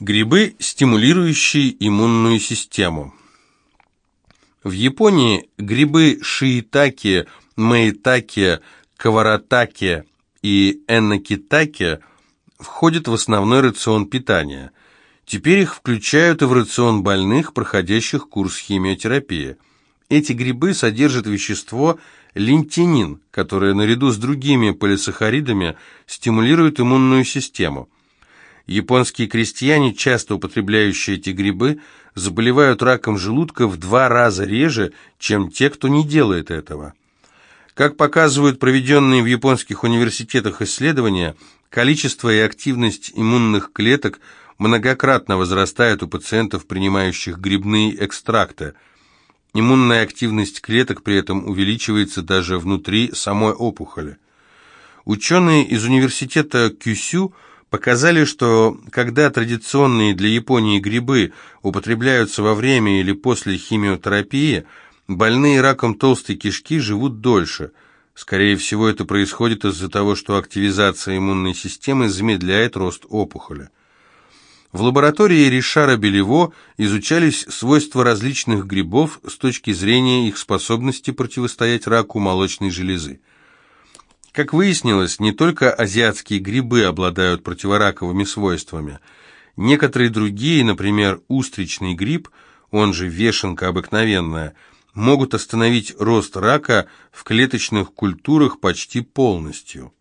Грибы, стимулирующие иммунную систему. В Японии грибы шиитаке, мэйтаке, каваратаке и энакитаке входят в основной рацион питания. Теперь их включают и в рацион больных, проходящих курс химиотерапии. Эти грибы содержат вещество лентинин, которое наряду с другими полисахаридами стимулирует иммунную систему. Японские крестьяне, часто употребляющие эти грибы, заболевают раком желудка в два раза реже, чем те, кто не делает этого. Как показывают проведенные в японских университетах исследования, количество и активность иммунных клеток многократно возрастает у пациентов, принимающих грибные экстракты. Иммунная активность клеток при этом увеличивается даже внутри самой опухоли. Ученые из университета Кюсю – показали, что когда традиционные для Японии грибы употребляются во время или после химиотерапии, больные раком толстой кишки живут дольше. Скорее всего, это происходит из-за того, что активизация иммунной системы замедляет рост опухоли. В лаборатории Ришара Белево изучались свойства различных грибов с точки зрения их способности противостоять раку молочной железы. Как выяснилось, не только азиатские грибы обладают противораковыми свойствами. Некоторые другие, например, устричный гриб, он же вешенка обыкновенная, могут остановить рост рака в клеточных культурах почти полностью.